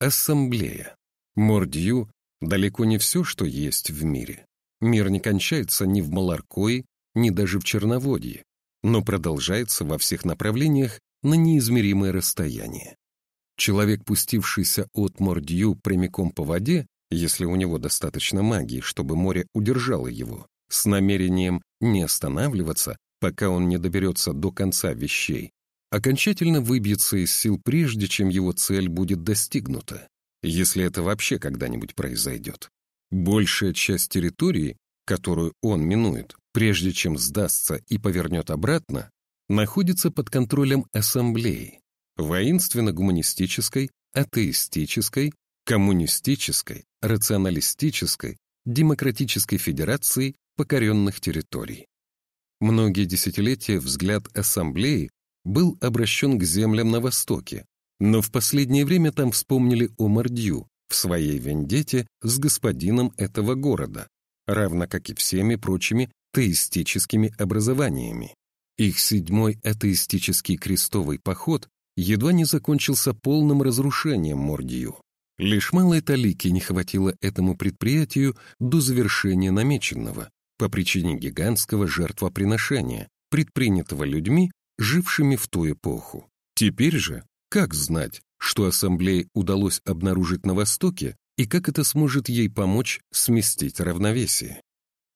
Ассамблея. Мордью — далеко не все, что есть в мире. Мир не кончается ни в Маларкое, ни даже в Черноводье, но продолжается во всех направлениях на неизмеримое расстояние. Человек, пустившийся от Мордью прямиком по воде, если у него достаточно магии, чтобы море удержало его, с намерением не останавливаться, пока он не доберется до конца вещей, окончательно выбьется из сил прежде, чем его цель будет достигнута, если это вообще когда-нибудь произойдет. Большая часть территории, которую он минует, прежде чем сдастся и повернет обратно, находится под контролем ассамблеи, воинственно-гуманистической, атеистической, коммунистической, рационалистической, демократической федерации покоренных территорий. Многие десятилетия взгляд ассамблеи был обращен к землям на Востоке, но в последнее время там вспомнили о Мордью в своей вендете с господином этого города, равно как и всеми прочими теистическими образованиями. Их седьмой атеистический крестовый поход едва не закончился полным разрушением Мордью. Лишь малой талики не хватило этому предприятию до завершения намеченного по причине гигантского жертвоприношения, предпринятого людьми, жившими в ту эпоху. Теперь же, как знать, что ассамблее удалось обнаружить на Востоке и как это сможет ей помочь сместить равновесие?